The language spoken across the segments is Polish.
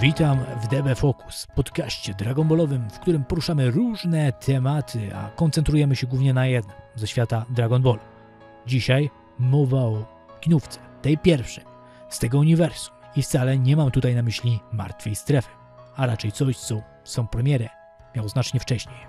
Witam w DB Focus, podcaście dragonballowym, w którym poruszamy różne tematy, a koncentrujemy się głównie na jednym, ze świata Dragon Ball. Dzisiaj mowa o kinówce, tej pierwszej, z tego uniwersum. I wcale nie mam tutaj na myśli martwej strefy, a raczej coś, co są premierę miał znacznie wcześniej.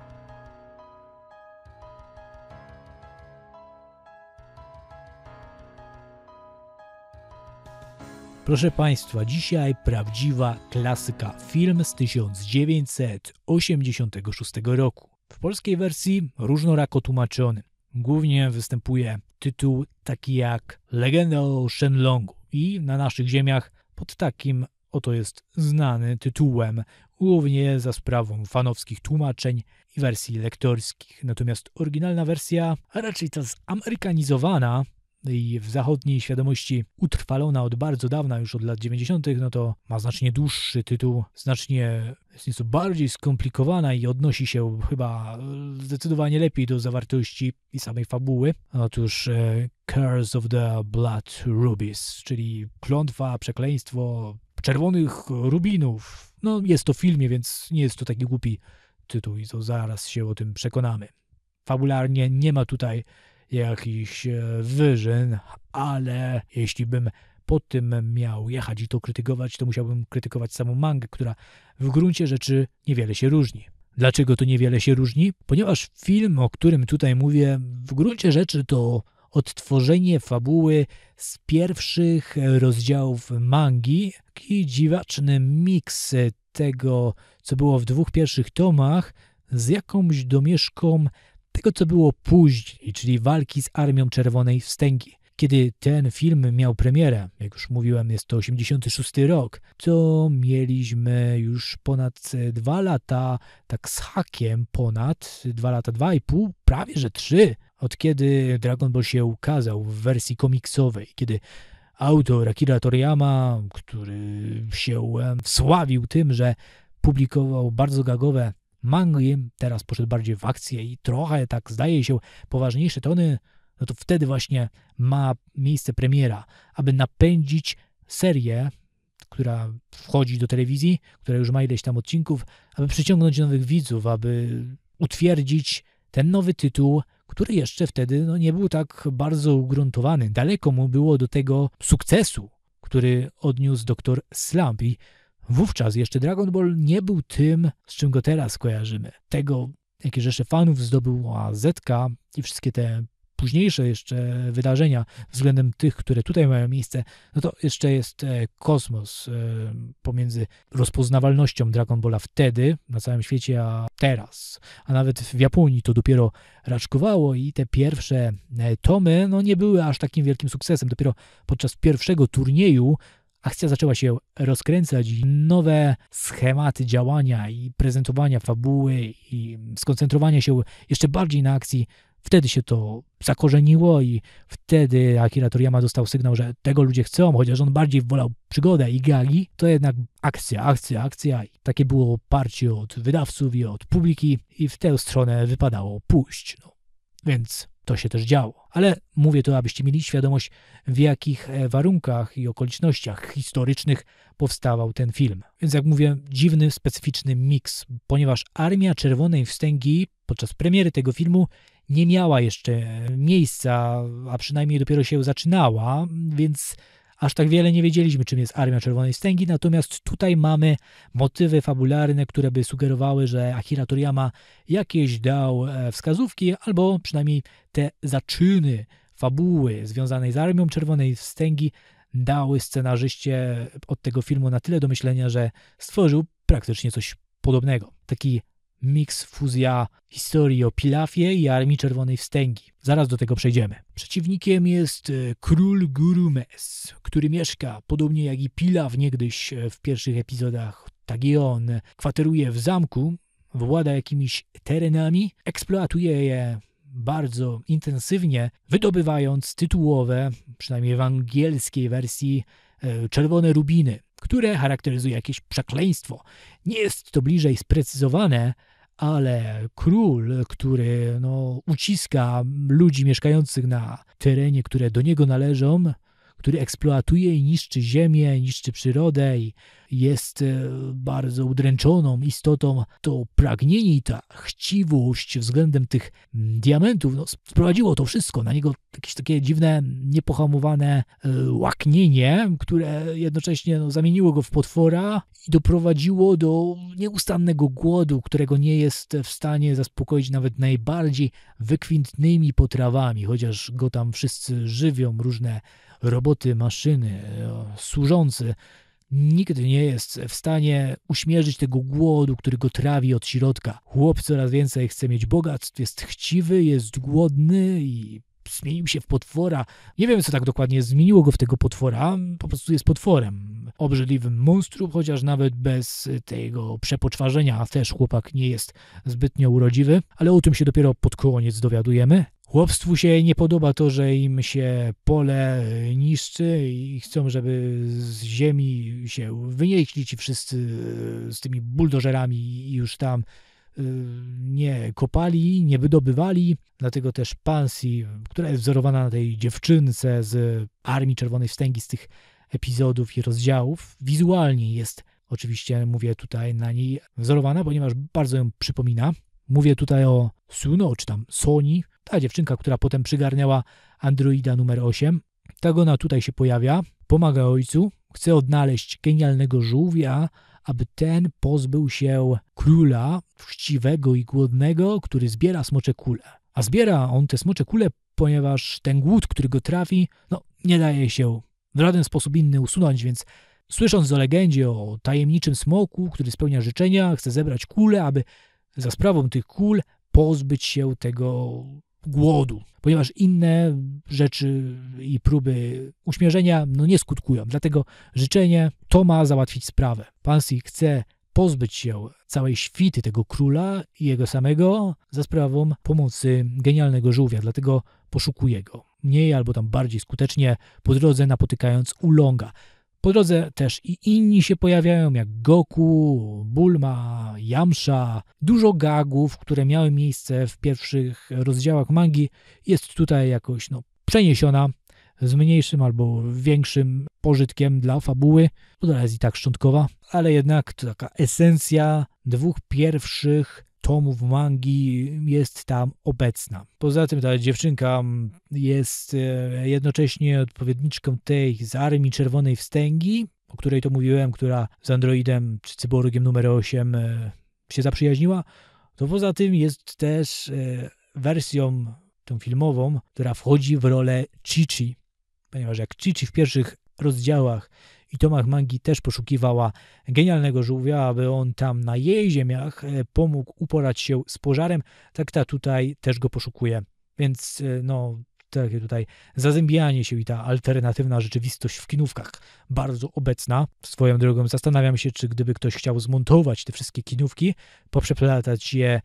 Proszę Państwa, dzisiaj prawdziwa klasyka, film z 1986 roku. W polskiej wersji różnorako tłumaczony. Głównie występuje tytuł taki jak Legenda o Shenlongu i na naszych ziemiach pod takim oto jest znany tytułem, głównie za sprawą fanowskich tłumaczeń i wersji lektorskich. Natomiast oryginalna wersja, a raczej ta zamerykanizowana, i w zachodniej świadomości utrwalona od bardzo dawna, już od lat 90., no to ma znacznie dłuższy tytuł, znacznie jest nieco bardziej skomplikowana i odnosi się chyba zdecydowanie lepiej do zawartości i samej fabuły. Otóż e, Curse of the Blood Rubies, czyli klątwa, przekleństwo czerwonych rubinów. No jest to w filmie, więc nie jest to taki głupi tytuł i to zaraz się o tym przekonamy. Fabularnie nie ma tutaj jakichś e, wyżyn, ale jeśli bym po tym miał jechać i to krytykować, to musiałbym krytykować samą mangę, która w gruncie rzeczy niewiele się różni. Dlaczego to niewiele się różni? Ponieważ film, o którym tutaj mówię, w gruncie rzeczy to odtworzenie fabuły z pierwszych rozdziałów mangi, taki dziwaczny miks tego, co było w dwóch pierwszych tomach, z jakąś domieszką tego, co było później, czyli walki z Armią Czerwonej Wstęgi. Kiedy ten film miał premierę, jak już mówiłem, jest to 86 rok, to mieliśmy już ponad dwa lata, tak z hakiem ponad, dwa lata, dwa i pół, prawie że trzy, od kiedy Dragon Ball się ukazał w wersji komiksowej, kiedy autor Akira Toriyama, który się wsławił tym, że publikował bardzo gagowe Mangi teraz poszedł bardziej w akcję i trochę tak zdaje się poważniejsze tony, no to wtedy właśnie ma miejsce premiera, aby napędzić serię, która wchodzi do telewizji, która już ma ileś tam odcinków, aby przyciągnąć nowych widzów, aby utwierdzić ten nowy tytuł, który jeszcze wtedy no, nie był tak bardzo ugruntowany. Daleko mu było do tego sukcesu, który odniósł doktor Slump. I Wówczas jeszcze Dragon Ball nie był tym, z czym go teraz kojarzymy. Tego, jakie rzesze fanów zdobyła Zetka i wszystkie te późniejsze jeszcze wydarzenia względem tych, które tutaj mają miejsce, no to jeszcze jest e, kosmos e, pomiędzy rozpoznawalnością Dragon Balla wtedy na całym świecie, a teraz. A nawet w Japonii to dopiero raczkowało i te pierwsze e, tomy no nie były aż takim wielkim sukcesem. Dopiero podczas pierwszego turnieju Akcja zaczęła się rozkręcać i nowe schematy działania i prezentowania fabuły i skoncentrowania się jeszcze bardziej na akcji. Wtedy się to zakorzeniło i wtedy Akira Toriyama dostał sygnał, że tego ludzie chcą, chociaż on bardziej wolał przygodę i gagi, to jednak akcja, akcja, akcja. I takie było parcie od wydawców i od publiki i w tę stronę wypadało pójść. No. Więc to się też działo. Ale mówię to, abyście mieli świadomość, w jakich e, warunkach i okolicznościach historycznych powstawał ten film. Więc jak mówię, dziwny, specyficzny miks, ponieważ Armia Czerwonej Wstęgi podczas premiery tego filmu nie miała jeszcze miejsca, a przynajmniej dopiero się zaczynała, więc Aż tak wiele nie wiedzieliśmy, czym jest Armia Czerwonej Stęgi, natomiast tutaj mamy motywy fabularne, które by sugerowały, że Akira Toriyama jakieś dał e, wskazówki, albo przynajmniej te zaczyny fabuły związanej z Armią Czerwonej Wstęgi dały scenarzyście od tego filmu na tyle do myślenia, że stworzył praktycznie coś podobnego. Taki miks, fuzja historii o Pilafie i Armii Czerwonej Wstęgi. Zaraz do tego przejdziemy. Przeciwnikiem jest e, król Gurumes, który mieszka, podobnie jak i Pilaf niegdyś e, w pierwszych epizodach, tak i on, kwateruje w zamku, włada jakimiś terenami, eksploatuje je bardzo intensywnie, wydobywając tytułowe, przynajmniej w angielskiej wersji, e, czerwone rubiny, które charakteryzuje jakieś przekleństwo. Nie jest to bliżej sprecyzowane, ale król, który no, uciska ludzi mieszkających na terenie, które do niego należą, który eksploatuje i niszczy ziemię, niszczy przyrodę i jest e, bardzo udręczoną istotą, to pragnienie i ta chciwość względem tych mm, diamentów no, sprowadziło to wszystko. Na niego jakieś takie dziwne, niepohamowane e, łaknienie, które jednocześnie no, zamieniło go w potwora i doprowadziło do nieustannego głodu, którego nie jest w stanie zaspokoić nawet najbardziej wykwintnymi potrawami, chociaż go tam wszyscy żywią, różne roboty, maszyny, e, służący nigdy nie jest w stanie uśmierzyć tego głodu, który go trawi od środka. Chłop coraz więcej chce mieć bogactw, jest chciwy, jest głodny i zmienił się w potwora. Nie wiem, co tak dokładnie zmieniło go w tego potwora, po prostu jest potworem. Obrzydliwym monstrum, chociaż nawet bez tego przepoczwarzenia też chłopak nie jest zbytnio urodziwy, ale o tym się dopiero pod koniec dowiadujemy. Chłopstwu się nie podoba to, że im się pole niszczy i chcą, żeby z ziemi się wynieśli ci wszyscy z tymi buldożerami i już tam y, nie kopali, nie wydobywali. Dlatego też Pansy, która jest wzorowana na tej dziewczynce z Armii Czerwonej Wstęgi, z tych epizodów i rozdziałów, wizualnie jest oczywiście, mówię tutaj na niej wzorowana, ponieważ bardzo ją przypomina. Mówię tutaj o Suno, czy tam Sony, ta dziewczynka, która potem przygarniała androida numer 8. Tak ona tutaj się pojawia, pomaga ojcu, chce odnaleźć genialnego żółwia, aby ten pozbył się króla chciwego i głodnego, który zbiera smocze kule. A zbiera on te smocze kule, ponieważ ten głód, który go trafi, no nie daje się w żaden sposób inny usunąć, więc słysząc o legendzie o tajemniczym smoku, który spełnia życzenia, chce zebrać kule, aby za sprawą tych kul pozbyć się tego głodu, ponieważ inne rzeczy i próby uśmierzenia no, nie skutkują. Dlatego życzenie to ma załatwić sprawę. Pansy chce pozbyć się całej świty tego króla i jego samego za sprawą pomocy genialnego żółwia, dlatego poszukuje go. Mniej albo tam bardziej skutecznie po drodze napotykając Ulonga. Po drodze też i inni się pojawiają, jak Goku, Bulma, Yamsha. Dużo gagów, które miały miejsce w pierwszych rozdziałach mangi, jest tutaj jakoś no, przeniesiona z mniejszym albo większym pożytkiem dla fabuły. Ona jest i tak szczątkowa, ale jednak to taka esencja dwóch pierwszych tomów mangi jest tam obecna. Poza tym ta dziewczynka jest e, jednocześnie odpowiedniczką tej z Armii Czerwonej Wstęgi, o której to mówiłem, która z androidem czy cyborgiem numer 8 e, się zaprzyjaźniła. To poza tym jest też e, wersją tą filmową, która wchodzi w rolę Chichi, ponieważ jak Chichi w pierwszych rozdziałach i Tomach Mangi też poszukiwała genialnego żółwia, aby on tam na jej ziemiach e, pomógł uporać się z pożarem, tak ta tutaj też go poszukuje. Więc e, no, takie tutaj zazębianie się i ta alternatywna rzeczywistość w kinówkach bardzo obecna. Swoją drogą zastanawiam się, czy gdyby ktoś chciał zmontować te wszystkie kinówki, poprzeplatać je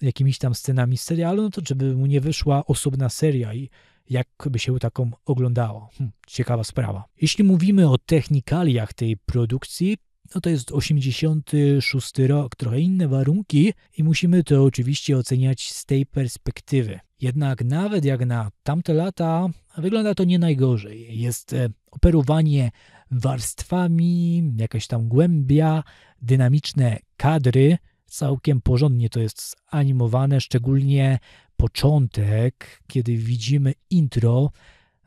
jakimiś tam scenami z serialu, no to czy by mu nie wyszła osobna seria i jak by się taką oglądało. Hm, ciekawa sprawa. Jeśli mówimy o technikaliach tej produkcji, no to jest 86 rok, trochę inne warunki i musimy to oczywiście oceniać z tej perspektywy. Jednak nawet jak na tamte lata, wygląda to nie najgorzej. Jest e, operowanie warstwami, jakaś tam głębia, dynamiczne kadry, całkiem porządnie to jest animowane, szczególnie początek, kiedy widzimy intro,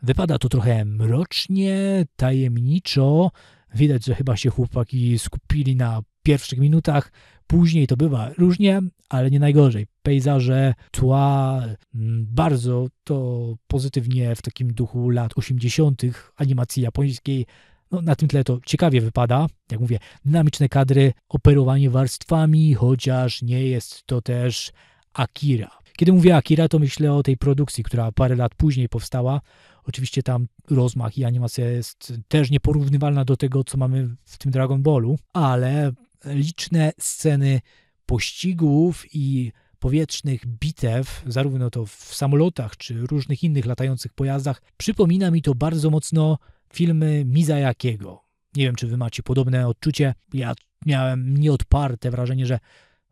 wypada to trochę mrocznie, tajemniczo. Widać, że chyba się chłopaki skupili na pierwszych minutach. Później to bywa różnie, ale nie najgorzej. Pejzaże, tła, mm, bardzo to pozytywnie w takim duchu lat 80. animacji japońskiej. No, na tym tle to ciekawie wypada. Jak mówię, dynamiczne kadry, operowanie warstwami, chociaż nie jest to też Akira. Kiedy mówię Akira, to myślę o tej produkcji, która parę lat później powstała. Oczywiście tam rozmach i animacja jest też nieporównywalna do tego, co mamy w tym Dragon Ballu, ale liczne sceny pościgów i powietrznych bitew, zarówno to w samolotach czy różnych innych latających pojazdach, przypomina mi to bardzo mocno filmy Mizajakiego. Nie wiem, czy wy macie podobne odczucie. Ja miałem nieodparte wrażenie, że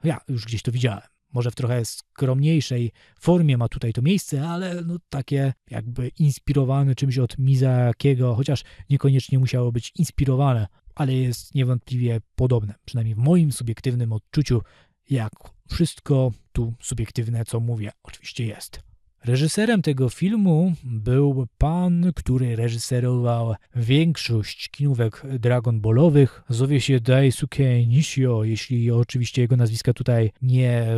ja już gdzieś to widziałem może w trochę skromniejszej formie ma tutaj to miejsce, ale no takie jakby inspirowane czymś od Mizakiego, chociaż niekoniecznie musiało być inspirowane. ale jest niewątpliwie podobne, przynajmniej w moim subiektywnym odczuciu, jak wszystko tu subiektywne, co mówię, oczywiście jest. Reżyserem tego filmu był pan, który reżyserował większość kinówek Dragon Ballowych. Zowie się Daisuke Nishio, jeśli oczywiście jego nazwiska tutaj nie e,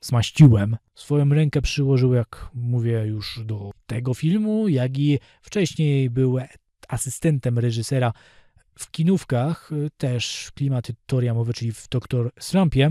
zmaściłem. Swoją rękę przyłożył, jak mówię, już do tego filmu, jak i wcześniej był asystentem reżysera w kinówkach, też klimaty Toriamowe, czyli w Doktor Slumpie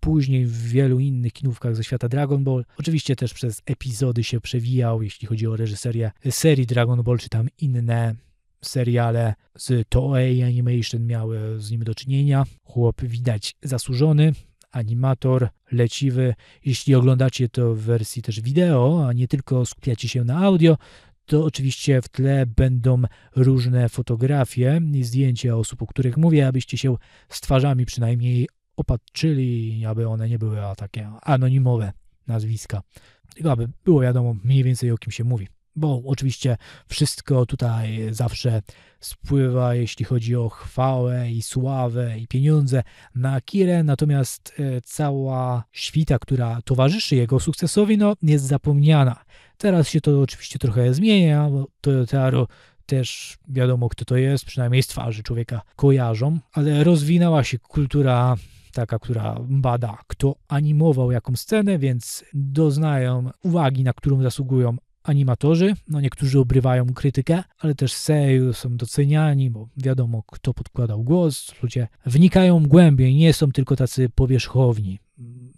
później w wielu innych kinówkach ze świata Dragon Ball. Oczywiście też przez epizody się przewijał, jeśli chodzi o reżyserię serii Dragon Ball, czy tam inne seriale z Toei Animation miały z nim do czynienia. Chłop widać zasłużony, animator, leciwy. Jeśli oglądacie to w wersji też wideo, a nie tylko skupiacie się na audio, to oczywiście w tle będą różne fotografie i zdjęcia osób, o których mówię, abyście się z twarzami przynajmniej opatrzyli, aby one nie były takie anonimowe nazwiska, tylko aby było wiadomo mniej więcej o kim się mówi. Bo oczywiście wszystko tutaj zawsze spływa, jeśli chodzi o chwałę i sławę i pieniądze na Kirę, natomiast e, cała świta, która towarzyszy jego sukcesowi, no, jest zapomniana. Teraz się to oczywiście trochę zmienia, bo Toyotaro też wiadomo, kto to jest, przynajmniej z twarzy człowieka kojarzą, ale rozwinęła się kultura taka, która bada, kto animował jaką scenę, więc doznają uwagi, na którą zasługują animatorzy. No niektórzy obrywają krytykę, ale też seju są doceniani, bo wiadomo, kto podkładał głos. Ludzie wnikają głębiej, nie są tylko tacy powierzchowni.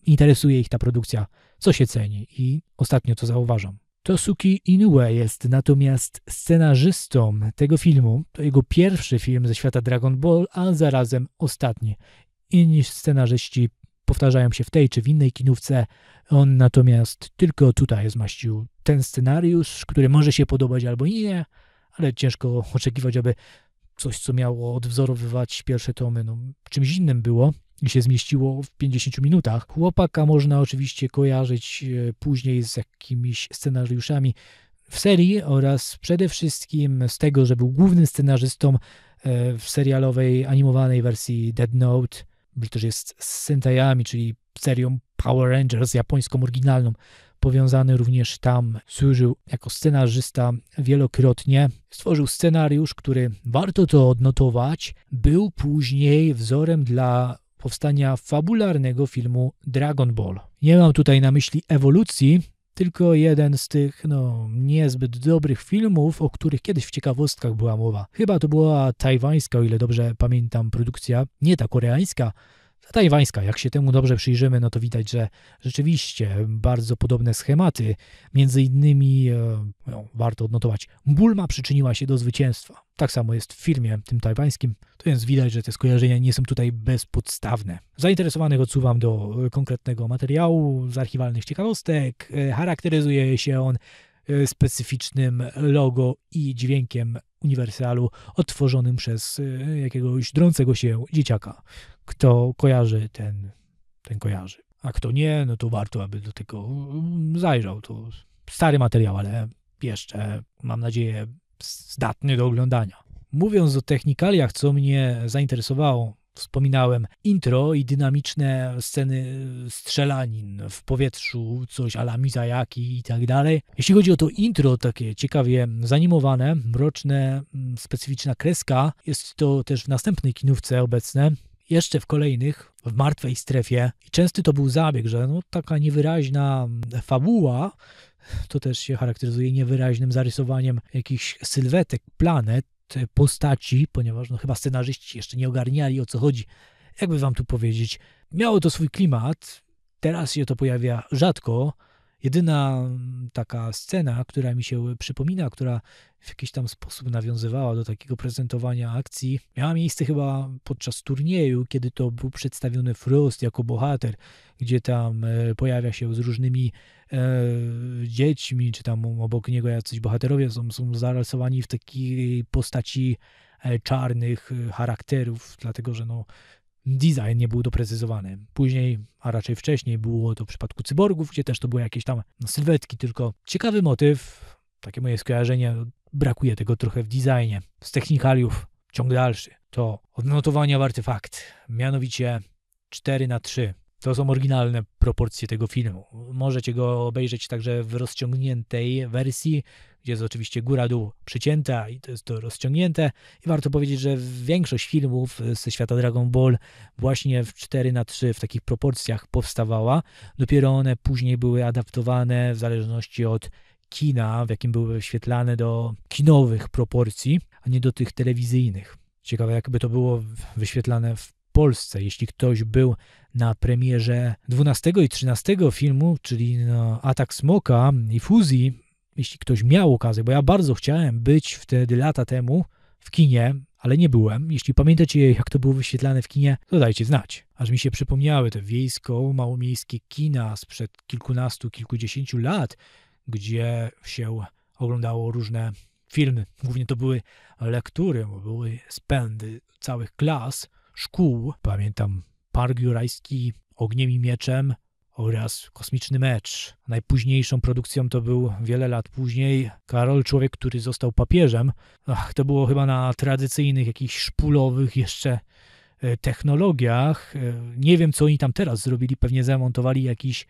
Interesuje ich ta produkcja, co się ceni i ostatnio to zauważam. Tosuki Inoue jest natomiast scenarzystą tego filmu. To jego pierwszy film ze świata Dragon Ball, a zarazem ostatni inni scenarzyści powtarzają się w tej czy w innej kinówce. On natomiast tylko tutaj zmaścił ten scenariusz, który może się podobać albo nie, ale ciężko oczekiwać, aby coś, co miało odwzorowywać pierwsze tomy, no, czymś innym było i się zmieściło w 50 minutach. Chłopaka można oczywiście kojarzyć e, później z jakimiś scenariuszami w serii oraz przede wszystkim z tego, że był głównym scenarzystą e, w serialowej animowanej wersji Dead Note też jest z Sentaiami, czyli serią Power Rangers japońską oryginalną. Powiązany również tam służył jako scenarzysta wielokrotnie. Stworzył scenariusz, który warto to odnotować, był później wzorem dla powstania fabularnego filmu Dragon Ball. Nie mam tutaj na myśli ewolucji, tylko jeden z tych, no, niezbyt dobrych filmów, o których kiedyś w ciekawostkach była mowa. Chyba to była tajwańska, o ile dobrze pamiętam, produkcja, nie ta koreańska, tajwańska. Jak się temu dobrze przyjrzymy, no to widać, że rzeczywiście bardzo podobne schematy. Między innymi, e, no, warto odnotować, Bulma przyczyniła się do zwycięstwa. Tak samo jest w filmie tym tajwańskim. To więc widać, że te skojarzenia nie są tutaj bezpodstawne. Zainteresowanych odsuwam do konkretnego materiału z archiwalnych ciekawostek. E, charakteryzuje się on specyficznym logo i dźwiękiem uniwersalu odtworzonym przez jakiegoś drącego się dzieciaka, kto kojarzy, ten, ten kojarzy. A kto nie, no to warto, aby do tego zajrzał. To stary materiał, ale jeszcze, mam nadzieję, zdatny do oglądania. Mówiąc o technikaliach, co mnie zainteresowało, wspominałem intro i dynamiczne sceny strzelanin w powietrzu, coś ala Mizajaki i tak dalej. Jeśli chodzi o to intro, takie ciekawie zanimowane, mroczne, mm, specyficzna kreska, jest to też w następnej kinówce obecne, jeszcze w kolejnych, w martwej strefie. I częsty to był zabieg, że no, taka niewyraźna fabuła, to też się charakteryzuje niewyraźnym zarysowaniem jakichś sylwetek, planet, postaci, ponieważ no, chyba scenarzyści jeszcze nie ogarniali o co chodzi. Jakby wam tu powiedzieć, miało to swój klimat, teraz się to pojawia rzadko, Jedyna mm, taka scena, która mi się przypomina, która w jakiś tam sposób nawiązywała do takiego prezentowania akcji, miała miejsce chyba podczas turnieju, kiedy to był przedstawiony Frost jako bohater, gdzie tam e, pojawia się z różnymi e, dziećmi, czy tam obok niego jacyś bohaterowie są, są zarysowani w takiej postaci e, czarnych e, charakterów, dlatego że no, design nie był doprecyzowany. Później, a raczej wcześniej, było to w przypadku cyborgów, gdzie też to były jakieś tam sylwetki, tylko ciekawy motyw, takie moje skojarzenie, brakuje tego trochę w designie. Z technikaliów ciąg dalszy. to odnotowania warty fakt, mianowicie 4 na 3. To są oryginalne proporcje tego filmu. Możecie go obejrzeć także w rozciągniętej wersji, gdzie jest oczywiście góra-dół przycięta i to jest to rozciągnięte. I warto powiedzieć, że większość filmów ze świata Dragon Ball właśnie w 4 na 3 w takich proporcjach powstawała. Dopiero one później były adaptowane w zależności od kina, w jakim były wyświetlane do kinowych proporcji, a nie do tych telewizyjnych. Ciekawe, jakby to było wyświetlane w Polsce. Jeśli ktoś był na premierze 12 i 13 filmu, czyli no, Atak Smoka i Fuzji, jeśli ktoś miał okazję, bo ja bardzo chciałem być wtedy lata temu w kinie, ale nie byłem. Jeśli pamiętacie, jak to było wyświetlane w kinie, to dajcie znać. Aż mi się przypomniały te wiejsko-małomiejskie kina sprzed kilkunastu, kilkudziesięciu lat, gdzie się oglądało różne filmy. Głównie to były lektury, były spędy całych klas, szkół. Pamiętam Park Jurajski Ogniem i Mieczem oraz Kosmiczny Mecz. Najpóźniejszą produkcją to był wiele lat później Karol, człowiek, który został papieżem. Ach, to było chyba na tradycyjnych, jakichś szpulowych jeszcze e, technologiach. E, nie wiem, co oni tam teraz zrobili. Pewnie zamontowali jakiś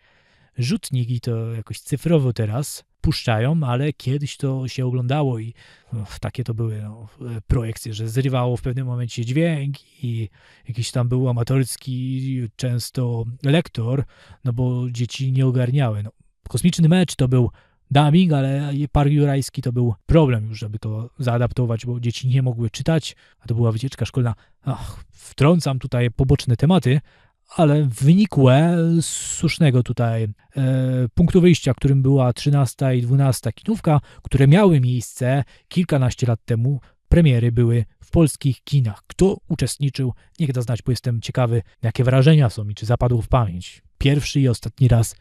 rzutnik i to jakoś cyfrowo teraz puszczają, ale kiedyś to się oglądało i no, takie to były no, projekcje, że zrywało w pewnym momencie dźwięk i jakiś tam był amatorski często lektor, no bo dzieci nie ogarniały. No, kosmiczny mecz to był dubbing, ale Park Jurajski to był problem już, żeby to zaadaptować, bo dzieci nie mogły czytać, a to była wycieczka szkolna. Ach, wtrącam tutaj poboczne tematy, ale wynikłe z słusznego tutaj e, punktu wyjścia, którym była 13 i 12 kinówka, które miały miejsce kilkanaście lat temu. Premiery były w polskich kinach. Kto uczestniczył, niech da znać, bo jestem ciekawy, jakie wrażenia są i czy zapadło w pamięć. Pierwszy i ostatni raz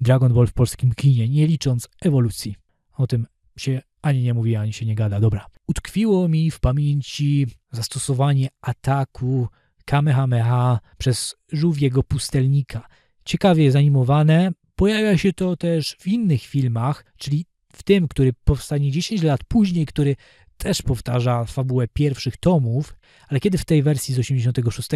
Dragon Ball w polskim kinie, nie licząc ewolucji. O tym się ani nie mówi, ani się nie gada. Dobra. Utkwiło mi w pamięci zastosowanie ataku Kamehameha przez żółwiego pustelnika. Ciekawie zanimowane, pojawia się to też w innych filmach, czyli w tym, który powstanie 10 lat później, który też powtarza fabułę pierwszych tomów, ale kiedy w tej wersji z 86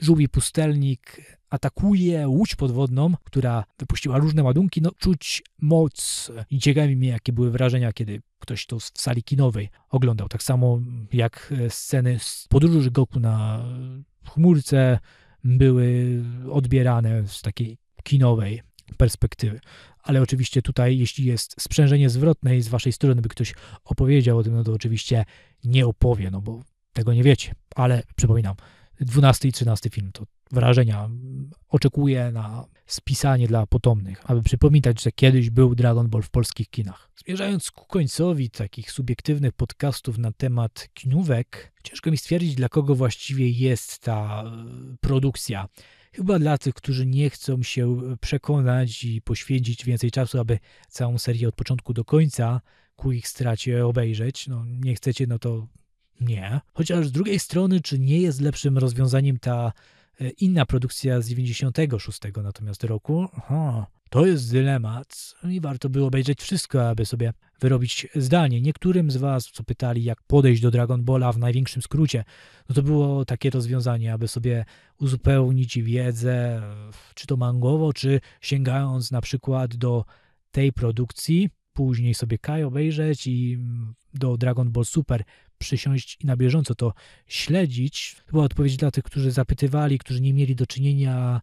żółwi pustelnik atakuje łódź podwodną, która wypuściła różne ładunki, no czuć moc i ciekawi mnie, jakie były wrażenia, kiedy ktoś to w sali kinowej oglądał. Tak samo jak sceny z podróży Goku na chmurce były odbierane z takiej kinowej perspektywy. Ale oczywiście tutaj, jeśli jest sprzężenie zwrotne i z waszej strony by ktoś opowiedział o tym, no to oczywiście nie opowie, no bo tego nie wiecie. Ale przypominam, 12 i 13 film to wrażenia. Oczekuję na spisanie dla potomnych, aby przypominać, że kiedyś był Dragon Ball w polskich kinach. Zmierzając ku końcowi takich subiektywnych podcastów na temat kinówek, ciężko mi stwierdzić, dla kogo właściwie jest ta e, produkcja. Chyba dla tych, którzy nie chcą się przekonać i poświęcić więcej czasu, aby całą serię od początku do końca ku ich stracie obejrzeć. No, nie chcecie, no to nie. Chociaż z drugiej strony, czy nie jest lepszym rozwiązaniem ta inna produkcja z 96 natomiast roku? Aha, to jest dylemat i warto by obejrzeć wszystko, aby sobie wyrobić zdanie. Niektórym z Was, co pytali, jak podejść do Dragon Balla w największym skrócie, no to było takie rozwiązanie, aby sobie uzupełnić wiedzę, czy to mangowo, czy sięgając na przykład do tej produkcji, później sobie Kai obejrzeć i do Dragon Ball Super przysiąść i na bieżąco to śledzić. To była odpowiedź dla tych, którzy zapytywali, którzy nie mieli do czynienia,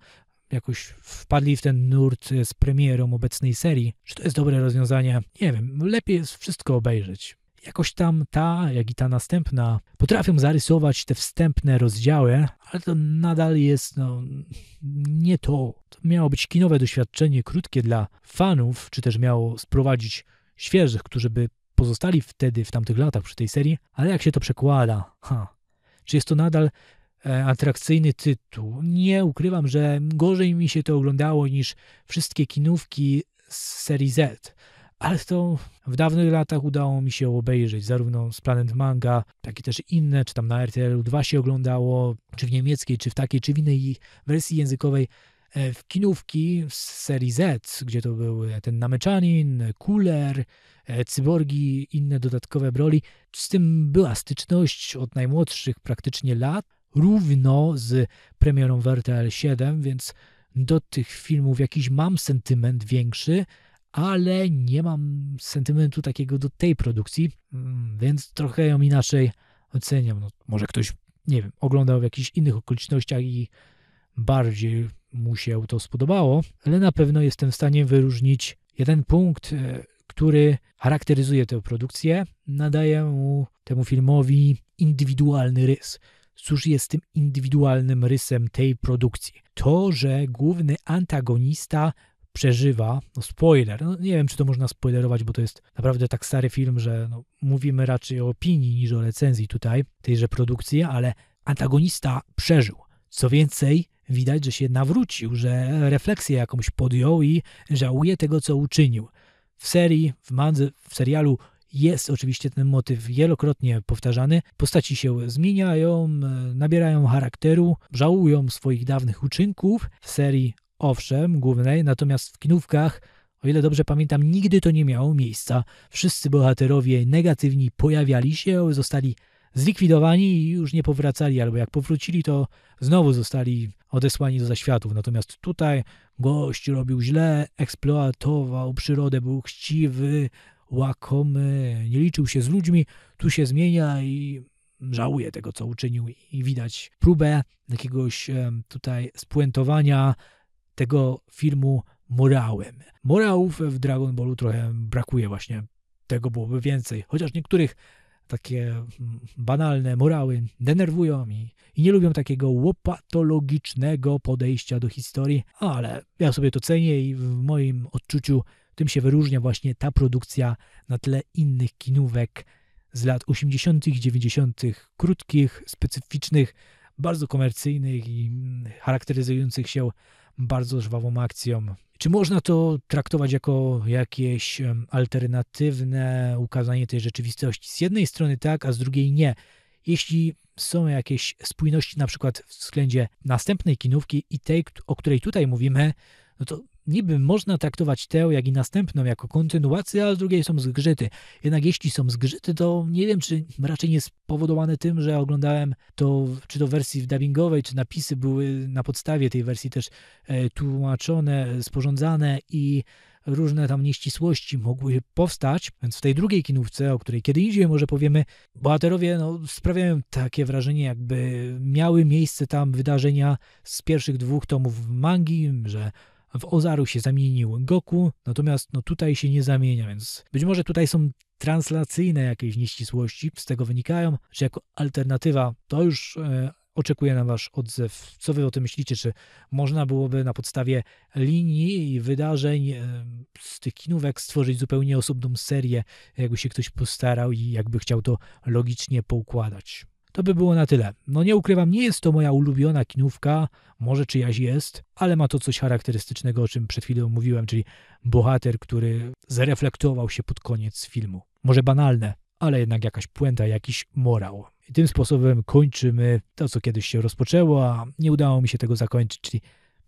jakoś wpadli w ten nurt z premierą obecnej serii. Czy to jest dobre rozwiązanie? Nie wiem, lepiej jest wszystko obejrzeć. Jakoś tam ta, jak i ta następna potrafią zarysować te wstępne rozdziały, ale to nadal jest no, nie to. To miało być kinowe doświadczenie, krótkie dla fanów, czy też miało sprowadzić świeżych, którzy by pozostali wtedy, w tamtych latach przy tej serii, ale jak się to przekłada? Ha. Czy jest to nadal e, atrakcyjny tytuł? Nie ukrywam, że gorzej mi się to oglądało niż wszystkie kinówki z serii Z. Ale to w dawnych latach udało mi się obejrzeć zarówno z Planet Manga, jak i też inne, czy tam na RTL 2 się oglądało, czy w niemieckiej, czy w takiej, czy w innej wersji językowej w kinówki z serii Z, gdzie to był ten Nameczanin, Cooler, e, cyborgi, inne dodatkowe broli. Z tym była styczność od najmłodszych praktycznie lat, równo z premierą w RTL 7, więc do tych filmów jakiś mam sentyment większy, ale nie mam sentymentu takiego do tej produkcji, mm, więc trochę ją inaczej oceniam. No, może ktoś, nie wiem, oglądał w jakichś innych okolicznościach i bardziej mu się to spodobało, ale na pewno jestem w stanie wyróżnić jeden punkt, e, który charakteryzuje tę produkcję, nadaje mu temu filmowi indywidualny rys. Cóż jest tym indywidualnym rysem tej produkcji? To, że główny antagonista przeżywa, no spoiler, no nie wiem czy to można spoilerować, bo to jest naprawdę tak stary film, że no, mówimy raczej o opinii niż o recenzji tutaj tejże produkcji, ale antagonista przeżył. Co więcej, widać, że się nawrócił, że refleksję jakąś podjął i żałuje tego, co uczynił. W serii, w mandze, w serialu jest oczywiście ten motyw wielokrotnie powtarzany. Postaci się zmieniają, nabierają charakteru, żałują swoich dawnych uczynków. W serii owszem, głównej, natomiast w kinówkach, o ile dobrze pamiętam, nigdy to nie miało miejsca. Wszyscy bohaterowie negatywni pojawiali się, zostali zlikwidowani i już nie powracali, albo jak powrócili, to znowu zostali odesłani do zaświatów. Natomiast tutaj gość robił źle, eksploatował przyrodę, był chciwy, łakomy, nie liczył się z ludźmi, tu się zmienia i żałuje tego, co uczynił i widać próbę jakiegoś tutaj spuentowania tego filmu morałem. Morałów w Dragon Ballu trochę brakuje właśnie. Tego byłoby więcej. Chociaż niektórych takie mm, banalne morały denerwują i, i nie lubią takiego łopatologicznego podejścia do historii, ale ja sobie to cenię i w moim odczuciu tym się wyróżnia właśnie ta produkcja na tle innych kinówek z lat 80., 90., krótkich, specyficznych, bardzo komercyjnych i mm, charakteryzujących się bardzo żwawą akcją. Czy można to traktować jako jakieś alternatywne ukazanie tej rzeczywistości? Z jednej strony tak, a z drugiej nie. Jeśli są jakieś spójności na przykład w względzie następnej kinówki i tej, o której tutaj mówimy, no to niby można traktować tę, jak i następną jako kontynuację, a z drugiej są zgrzyty. Jednak jeśli są zgrzyty, to nie wiem, czy raczej nie spowodowane tym, że oglądałem to, czy to w wersji dubbingowej, czy napisy były na podstawie tej wersji też e, tłumaczone, sporządzane i różne tam nieścisłości mogły powstać, więc w tej drugiej kinówce, o której kiedy indziej może powiemy, bohaterowie no, sprawiają takie wrażenie, jakby miały miejsce tam wydarzenia z pierwszych dwóch tomów mangi, że w Ozaru się zamienił Goku, natomiast no tutaj się nie zamienia, więc być może tutaj są translacyjne jakieś nieścisłości, z tego wynikają, że jako alternatywa to już e, oczekuję na Wasz odzew. Co Wy o tym myślicie? Czy można byłoby na podstawie linii i wydarzeń e, z tych kinówek stworzyć zupełnie osobną serię, jakby się ktoś postarał i jakby chciał to logicznie poukładać? To by było na tyle. No nie ukrywam, nie jest to moja ulubiona kinówka, może czyjaś jest, ale ma to coś charakterystycznego, o czym przed chwilą mówiłem, czyli bohater, który zreflektował się pod koniec filmu. Może banalne, ale jednak jakaś puenta, jakiś morał. I tym sposobem kończymy to, co kiedyś się rozpoczęło, a nie udało mi się tego zakończyć, czyli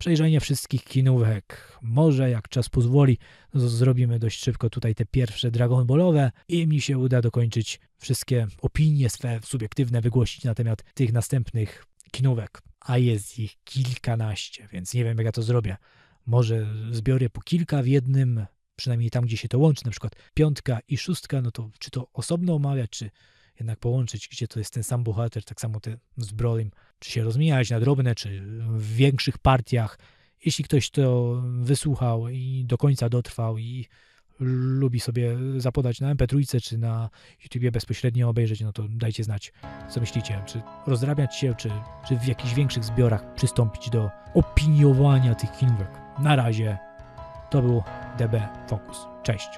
przejrzenie wszystkich kinówek. Może jak czas pozwoli, zrobimy dość szybko tutaj te pierwsze Dragon Ballowe i mi się uda dokończyć wszystkie opinie swe subiektywne wygłosić na temat tych następnych kinówek. A jest ich kilkanaście, więc nie wiem jak ja to zrobię. Może zbiorę po kilka w jednym, przynajmniej tam, gdzie się to łączy, na przykład piątka i szóstka, no to czy to osobno omawiać, czy jednak połączyć, gdzie to jest ten sam bohater, tak samo ten z Brolim, czy się rozmijać na drobne, czy w większych partiach. Jeśli ktoś to wysłuchał i do końca dotrwał i lubi sobie zapodać na MP3 czy na YouTubie bezpośrednio obejrzeć, no to dajcie znać, co myślicie. Czy rozrabiać się, czy, czy w jakichś większych zbiorach przystąpić do opiniowania tych filmów. Na razie to był DB Focus. Cześć.